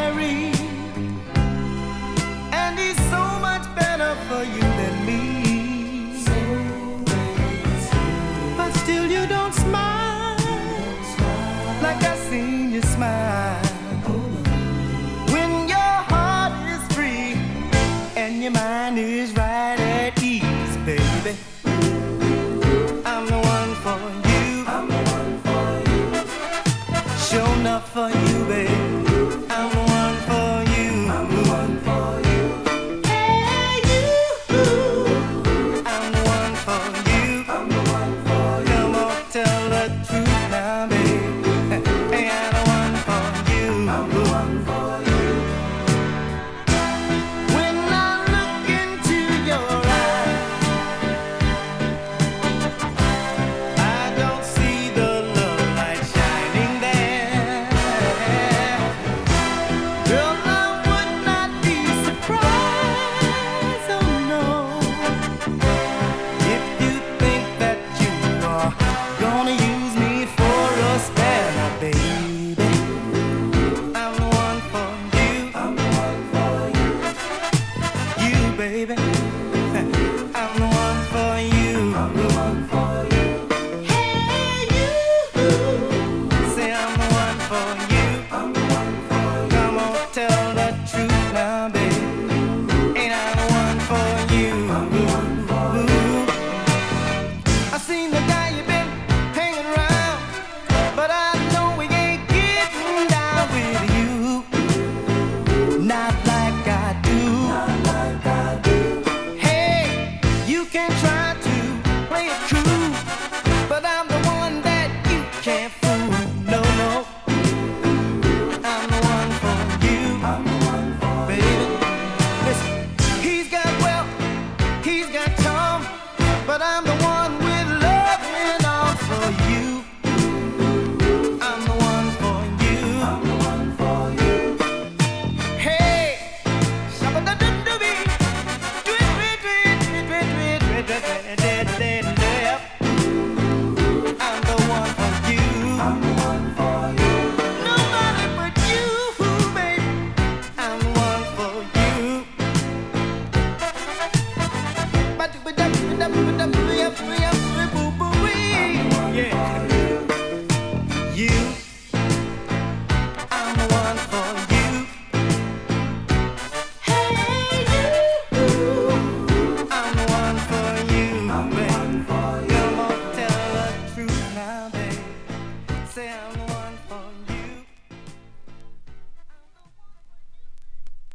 married. And he's so much better for you than me. But still you don't smile like I seen you smile. When your heart is free and your mind is right at ease, baby. I'm the one for you. I'm the one for you. Sure enough for you, not